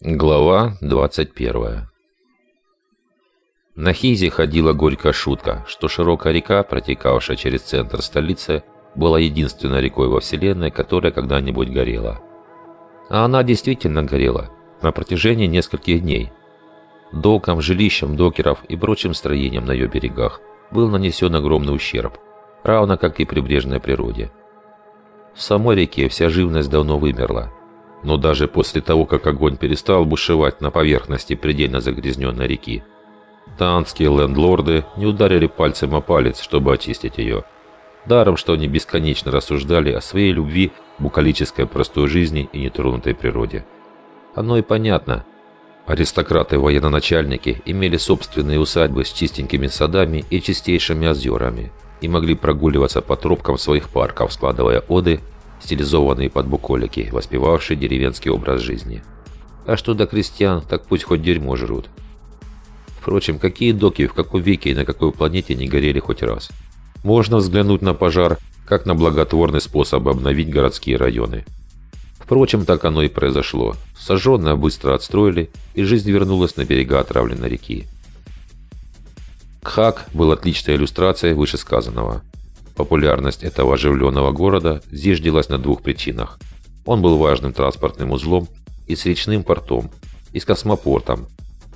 Глава 21 На Хизе ходила горькая шутка, что широкая река, протекавшая через центр столицы, была единственной рекой во Вселенной, которая когда-нибудь горела. А она действительно горела на протяжении нескольких дней. Докам, жилищам докеров и прочим строениям на ее берегах был нанесен огромный ущерб, равно как и прибрежной природе. В самой реке вся живность давно вымерла, но даже после того, как огонь перестал бушевать на поверхности предельно загрязненной реки, танские лендлорды не ударили пальцем о палец, чтобы очистить ее. Даром, что они бесконечно рассуждали о своей любви букалической простой жизни и нетронутой природе. Оно и понятно. Аристократы-военачальники имели собственные усадьбы с чистенькими садами и чистейшими озерами и могли прогуливаться по тропкам своих парков, складывая оды стилизованные под буколики, воспевавшие деревенский образ жизни. А что до крестьян, так пусть хоть дерьмо жрут. Впрочем, какие доки в каком веке и на какой планете не горели хоть раз? Можно взглянуть на пожар, как на благотворный способ обновить городские районы. Впрочем, так оно и произошло. Сожженное быстро отстроили, и жизнь вернулась на берега отравленной реки. Кхак был отличной иллюстрацией вышесказанного. Популярность этого оживленного города зиждилась на двух причинах. Он был важным транспортным узлом и с речным портом, и с космопортом.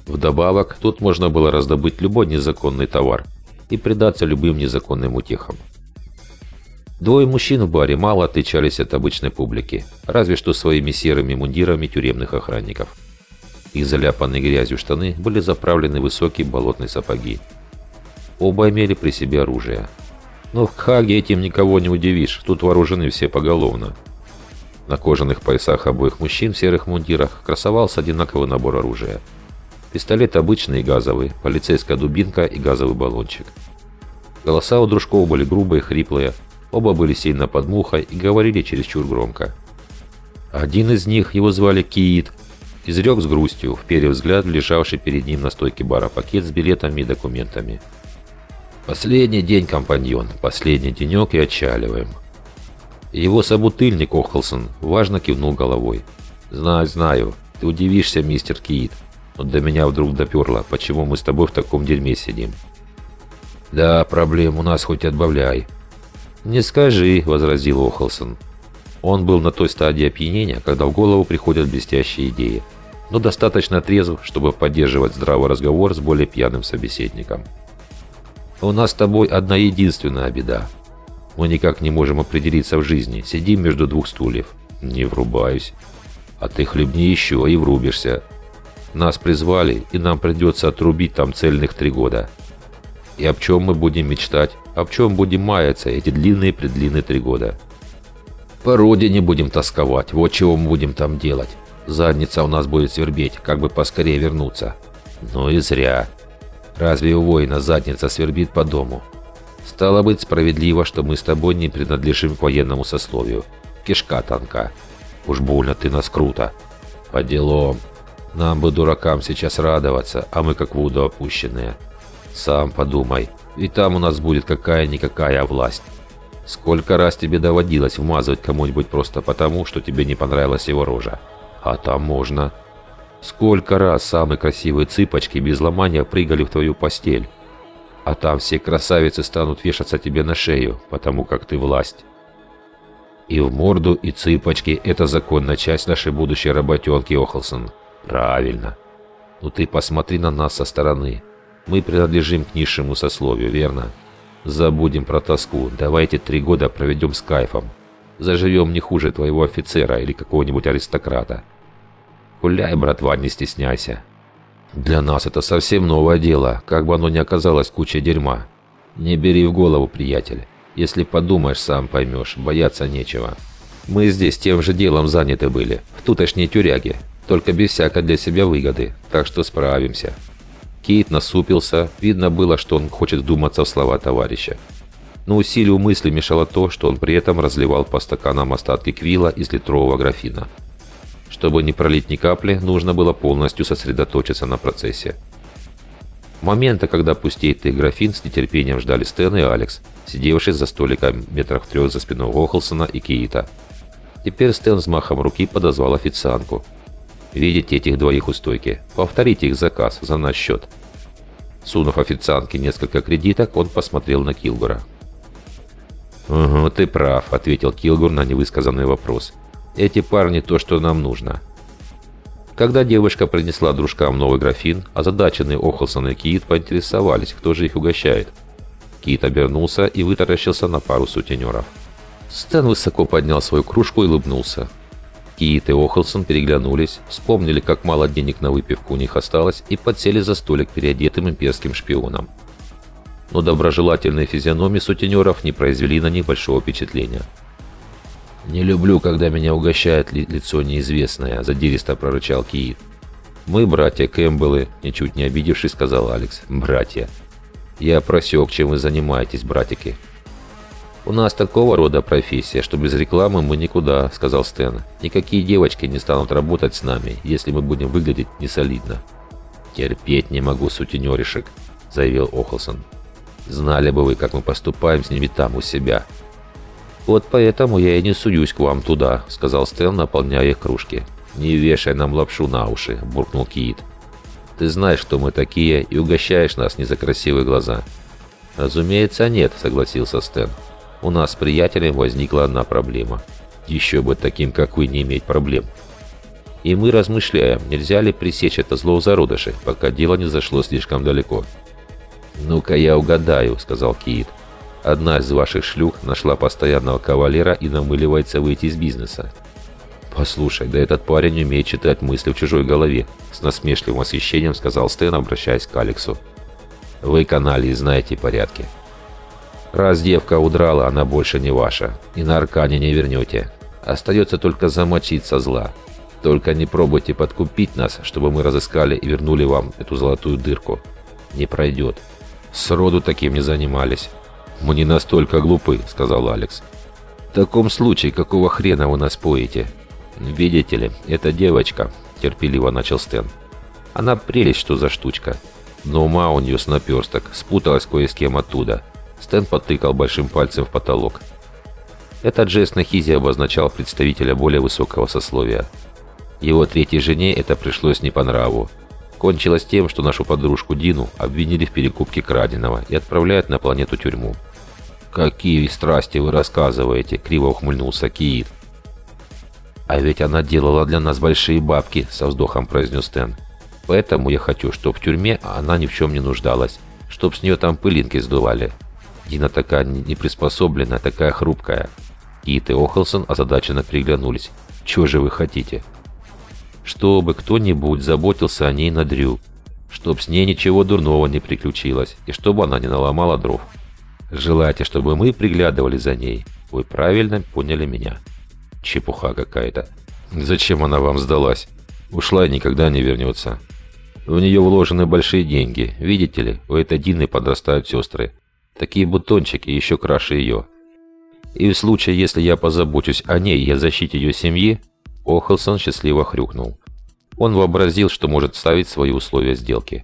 Вдобавок, тут можно было раздобыть любой незаконный товар и предаться любым незаконным утехам. Двое мужчин в баре мало отличались от обычной публики, разве что своими серыми мундирами тюремных охранников. Их заляпанные грязью штаны были заправлены высокие болотные сапоги. Оба имели при себе оружие – но в Кхаге этим никого не удивишь, тут вооружены все поголовно. На кожаных поясах обоих мужчин в серых мундирах красовался одинаковый набор оружия. Пистолет обычный и газовый, полицейская дубинка и газовый баллончик. Голоса у дружков были грубые, хриплые, оба были сильно под мухой и говорили чересчур громко. Один из них, его звали Киит, изрек с грустью, вперев взгляд лежавший перед ним на стойке бара пакет с билетами и документами. Последний день, компаньон, последний денек и отчаливаем. Его собутыльник Охолсон важно кивнул головой. Знаю, знаю, ты удивишься, мистер Кит, но до меня вдруг доперло, почему мы с тобой в таком дерьме сидим. Да, проблем у нас хоть отбавляй. Не скажи, возразил Охолсон. Он был на той стадии опьянения, когда в голову приходят блестящие идеи, но достаточно трезв, чтобы поддерживать здравый разговор с более пьяным собеседником. У нас с тобой одна единственная беда. Мы никак не можем определиться в жизни. Сидим между двух стульев. Не врубаюсь. А ты хлебни еще и врубишься. Нас призвали, и нам придется отрубить там цельных три года. И об чем мы будем мечтать? Об чем будем маяться эти длинные-предлинные три года? По родине будем тосковать. Вот чего мы будем там делать. Задница у нас будет свербеть, как бы поскорее вернуться. Ну и зря. Разве у воина задница свербит по дому? Стало быть, справедливо, что мы с тобой не принадлежим к военному сословию. Кишка танка. Уж больно ты нас круто. По делам. Нам бы, дуракам, сейчас радоваться, а мы как в воду опущенные. Сам подумай, ведь там у нас будет какая-никакая власть. Сколько раз тебе доводилось вмазывать кому-нибудь просто потому, что тебе не понравилась его рожа? А там можно. Сколько раз самые красивые цыпочки без ломания прыгали в твою постель. А там все красавицы станут вешаться тебе на шею, потому как ты власть. И в морду, и цыпочки – это законная часть нашей будущей работенки, Охолсон. Правильно. Ну ты посмотри на нас со стороны. Мы принадлежим к низшему сословию, верно? Забудем про тоску. Давайте три года проведем с кайфом. Заживем не хуже твоего офицера или какого-нибудь аристократа. Гуляй, братва, не стесняйся. Для нас это совсем новое дело, как бы оно ни оказалось кучей дерьма. Не бери в голову, приятель. Если подумаешь, сам поймешь, бояться нечего. Мы здесь тем же делом заняты были, в тутошней тюряге, только без всякой для себя выгоды, так что справимся». Кейт насупился, видно было, что он хочет вдуматься в слова товарища. Но усилию мысли мешало то, что он при этом разливал по стаканам остатки квила из литрового графина. Чтобы не пролить ни капли, нужно было полностью сосредоточиться на процессе. Момента, когда пустеет их графин, с нетерпением ждали Стэн и Алекс, сидевшие за столиком метрах трех за спиной Охолсона и Киита. Теперь Стэн с махом руки подозвал официантку. Видите этих двоих у стойки? Повторите их заказ за наш счет». Сунув официантке несколько кредиток, он посмотрел на Килгура. «Угу, ты прав», — ответил Килгур на невысказанный вопрос. «Эти парни то, что нам нужно». Когда девушка принесла дружкам новый графин, озадаченный Охолсон и Кит поинтересовались, кто же их угощает. Кит обернулся и вытаращился на пару сутенеров. Стэн высоко поднял свою кружку и улыбнулся. Кит и Охолсон переглянулись, вспомнили, как мало денег на выпивку у них осталось, и подсели за столик переодетым имперским шпионом. Но доброжелательные физиономии сутенеров не произвели на них большого впечатления. «Не люблю, когда меня угощает ли лицо неизвестное», – задиристо прорычал Киит. «Мы братья Кэмпбеллы», – ничуть не обидевшись, сказал Алекс. «Братья». «Я просек, чем вы занимаетесь, братики». «У нас такого рода профессия, что без рекламы мы никуда», — сказал Стэн. «Никакие девочки не станут работать с нами, если мы будем выглядеть несолидно». «Терпеть не могу сутенеришек», — заявил Охолсон. «Знали бы вы, как мы поступаем с ними там, у себя». «Вот поэтому я и не суюсь к вам туда», — сказал Стэн, наполняя их кружки. «Не вешай нам лапшу на уши», — буркнул Киит. «Ты знаешь, кто мы такие, и угощаешь нас не за красивые глаза». «Разумеется, нет», — согласился Стэн. «У нас с приятелем возникла одна проблема. Еще бы таким, как вы, не иметь проблем». И мы размышляем, нельзя ли пресечь это зло в зародыше, пока дело не зашло слишком далеко. «Ну-ка я угадаю», — сказал Киит. Одна из ваших шлюх нашла постоянного кавалера и намыливается выйти из бизнеса. «Послушай, да этот парень умеет читать мысли в чужой голове», с насмешливым восхищением сказал Стэн, обращаясь к Алексу. «Вы, канали, знаете порядки. Раз девка удрала, она больше не ваша, и на Аркане не вернете. Остается только замочить со зла. Только не пробуйте подкупить нас, чтобы мы разыскали и вернули вам эту золотую дырку. Не пройдет. Сроду таким не занимались». «Мы не настолько глупы», — сказал Алекс. «В таком случае, какого хрена вы нас поете?» «Видите ли, эта девочка», — терпеливо начал Стэн. «Она прелесть, что за штучка. Но ума у нее с наперсток, спуталась кое с кем оттуда». Стэн потыкал большим пальцем в потолок. Этот жест на Хизе обозначал представителя более высокого сословия. Его третьей жене это пришлось не по нраву. Кончилось тем, что нашу подружку Дину обвинили в перекупке краденого и отправляют на планету тюрьму. «Какие страсти вы рассказываете?» — криво ухмыльнулся Киит. «А ведь она делала для нас большие бабки», — со вздохом произнес Стэн. «Поэтому я хочу, чтобы в тюрьме она ни в чем не нуждалась, чтоб с нее там пылинки сдували. Дина такая неприспособленная, такая хрупкая». Кит и Охлсон озадаченно приглянулись. «Чего же вы хотите?» «Чтобы кто-нибудь заботился о ней на Дрю, чтоб с ней ничего дурного не приключилось, и чтобы она не наломала дров». Желаете, чтобы мы приглядывали за ней? Вы правильно поняли меня. Чепуха какая-то. Зачем она вам сдалась? Ушла и никогда не вернется. В нее вложены большие деньги. Видите ли, у этой Дины подрастают сестры. Такие бутончики еще краше ее. И в случае, если я позабочусь о ней и о защите ее семьи, Охлсон счастливо хрюкнул. Он вообразил, что может ставить свои условия сделки.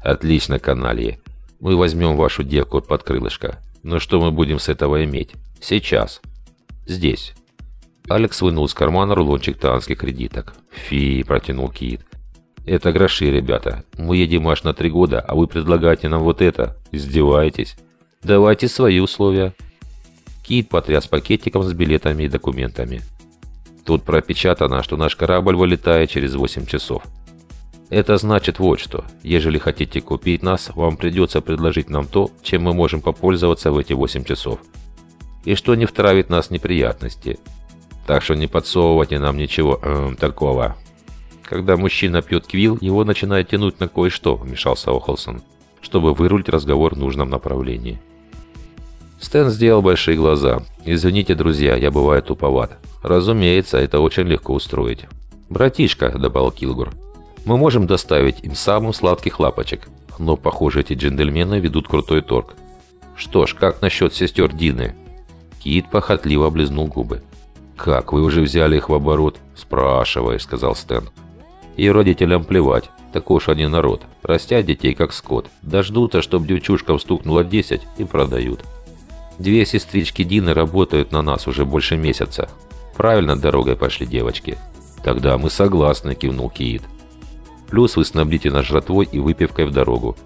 «Отлично, каналье. Мы возьмем вашу девку под крылышко. Но что мы будем с этого иметь? Сейчас. Здесь. Алекс вынул из кармана рулончик танских кредиток. «Фи», — протянул Кит. «Это гроши, ребята. Мы едем аж на три года, а вы предлагаете нам вот это. Издеваетесь? Давайте свои условия». Кит потряс пакетиком с билетами и документами. Тут пропечатано, что наш корабль вылетает через 8 часов. Это значит вот что. Ежели хотите купить нас, вам придется предложить нам то, чем мы можем попользоваться в эти 8 часов. И что не втравит нас неприятности. Так что не подсовывайте нам ничего эм, такого. Когда мужчина пьет квил, его начинает тянуть на кое-что, вмешался Охолсон, чтобы вырулить разговор в нужном направлении. Стэн сделал большие глаза. «Извините, друзья, я бываю туповат. Разумеется, это очень легко устроить». «Братишка», — добавил Килгур, мы можем доставить им самых сладких лапочек. Но, похоже, эти джентльмены ведут крутой торг. Что ж, как насчет сестер Дины? Кит похотливо облизнул губы. «Как, вы уже взяли их в оборот?» «Спрашиваешь», — сказал Стэн. «И родителям плевать. Такой уж они народ. Растят детей, как скот. Дождутся, чтоб девчушкам стукнуло 10 и продают. Две сестрички Дины работают на нас уже больше месяца. Правильно дорогой пошли девочки. «Тогда мы согласны», – кивнул Киит. «Плюс вы снабдите нас жратвой и выпивкой в дорогу.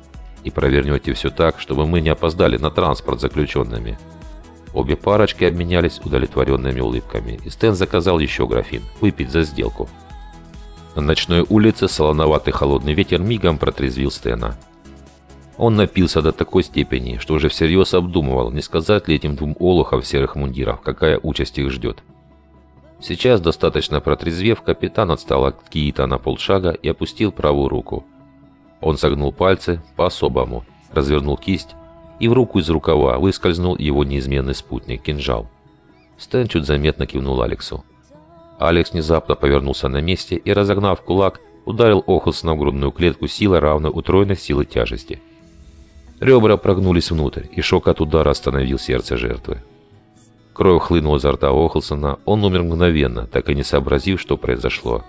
И провернете все так, чтобы мы не опоздали на транспорт заключенными». Обе парочки обменялись удовлетворенными улыбками, и Стэн заказал еще графин, выпить за сделку. На ночной улице солоноватый холодный ветер мигом протрезвил Стэна. Он напился до такой степени, что уже всерьез обдумывал, не сказать ли этим двум олухам в серых мундирах, какая участь их ждет. Сейчас, достаточно протрезвев, капитан отстал от Киита на полшага и опустил правую руку. Он согнул пальцы по-особому, развернул кисть, и в руку из рукава выскользнул его неизменный спутник – кинжал. Стэн чуть заметно кивнул Алексу. Алекс внезапно повернулся на месте и, разогнав кулак, ударил Охлсона в грудную клетку силой, равной утроенной силы тяжести. Ребра прогнулись внутрь, и шок от удара остановил сердце жертвы. Кровь хлынула изо рта Охлсона, он умер мгновенно, так и не сообразив, что произошло.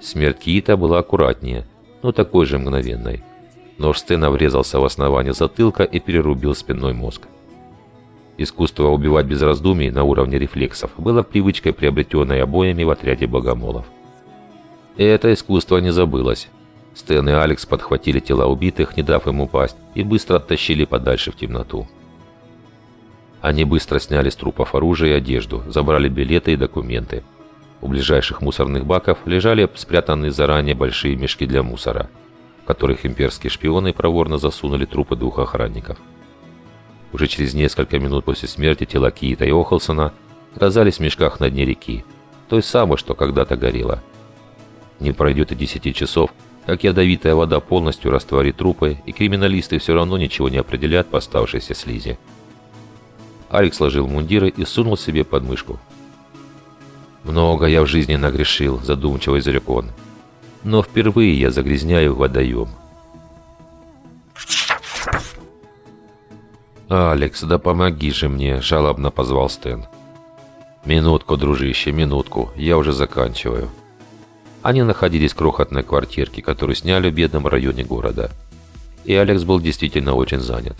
Смерть Киита была аккуратнее, но такой же мгновенной. Нож Стена врезался в основание затылка и перерубил спинной мозг. Искусство убивать без раздумий на уровне рефлексов было привычкой, приобретенной обоями в отряде богомолов. И это искусство не забылось. Стэн и Алекс подхватили тела убитых, не дав им упасть, и быстро оттащили подальше в темноту. Они быстро сняли с трупов оружие и одежду, забрали билеты и документы. У ближайших мусорных баков лежали спрятанные заранее большие мешки для мусора, в которых имперские шпионы проворно засунули трупы двух охранников. Уже через несколько минут после смерти тела Киита и Охолсона оказались в мешках на дне реки, той самой, что когда-то горела. Не пройдет и десяти часов, как ядовитая вода полностью растворит трупы, и криминалисты все равно ничего не определят по оставшейся слизи. Алекс сложил мундиры и сунул себе под мышку. «Много я в жизни нагрешил», – задумчиво изрек он. «Но впервые я загрязняю водоем». «Алекс, да помоги же мне!» – жалобно позвал Стэн. «Минутку, дружище, минутку, я уже заканчиваю». Они находились в крохотной квартирке, которую сняли в бедном районе города. И Алекс был действительно очень занят.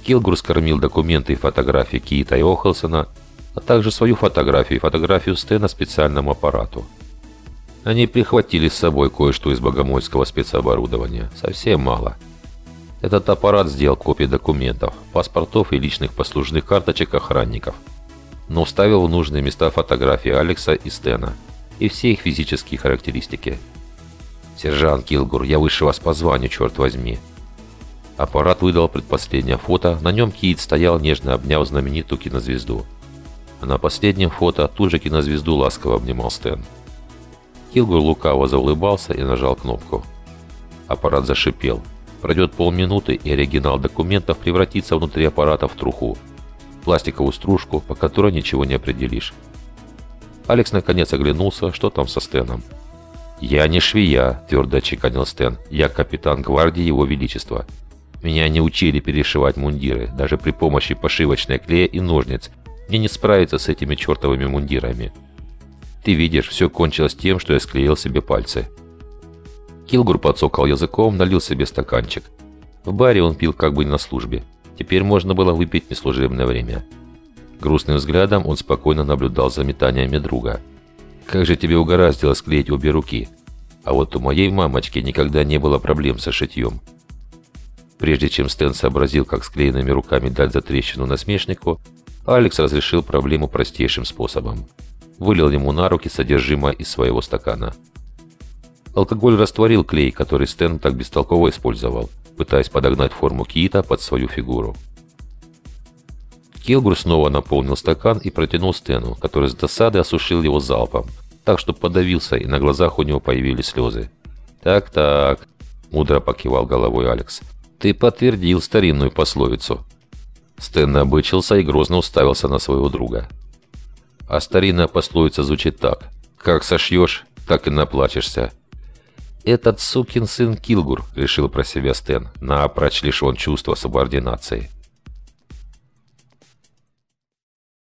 Килгур скормил документы и фотографии Кита и Охелсона, а также свою фотографию и фотографию Стэна специальному аппарату. Они прихватили с собой кое-что из богомольского спецоборудования. Совсем мало. Этот аппарат сделал копии документов, паспортов и личных послужных карточек охранников, но вставил в нужные места фотографии Алекса и Стэна – и все их физические характеристики. «Сержант Килгур, я выше вас по званию, черт возьми!» Аппарат выдал предпоследнее фото, на нем Кит стоял, нежно обняв знаменитую кинозвезду. А на последнем фото тут же кинозвезду ласково обнимал Стэн. Килгур лукаво заулыбался и нажал кнопку. Аппарат зашипел. Пройдет полминуты, и оригинал документов превратится внутри аппарата в труху. Пластиковую стружку, по которой ничего не определишь. Алекс наконец оглянулся, что там со Стэном. «Я не швея», – твердо отчеканил Стэн. «Я капитан гвардии Его Величества. Меня не учили перешивать мундиры, даже при помощи пошивочной клея и ножниц. Мне не справиться с этими чертовыми мундирами. Ты видишь, все кончилось тем, что я склеил себе пальцы». Килгур подсокал языком, налил себе стаканчик. В баре он пил как бы не на службе. Теперь можно было выпить неслужебное время. Грустным взглядом он спокойно наблюдал за метаниями друга. «Как же тебе угораздило склеить обе руки? А вот у моей мамочки никогда не было проблем со шитьем». Прежде чем Стэн сообразил, как склеенными руками дать затрещину насмешнику, Алекс разрешил проблему простейшим способом. Вылил ему на руки содержимое из своего стакана. Алкоголь растворил клей, который Стэн так бестолково использовал, пытаясь подогнать форму кита под свою фигуру. Килгур снова наполнил стакан и протянул Стэну, который с досады осушил его залпом, так что подавился, и на глазах у него появились слезы. «Так-так», – мудро покивал головой Алекс, – «ты подтвердил старинную пословицу». Стэн обычился и грозно уставился на своего друга. А старинная пословица звучит так. «Как сошьешь, так и наплачешься». «Этот сукин сын Килгур», – решил про себя Стэн, напрочь лишен чувства субординации.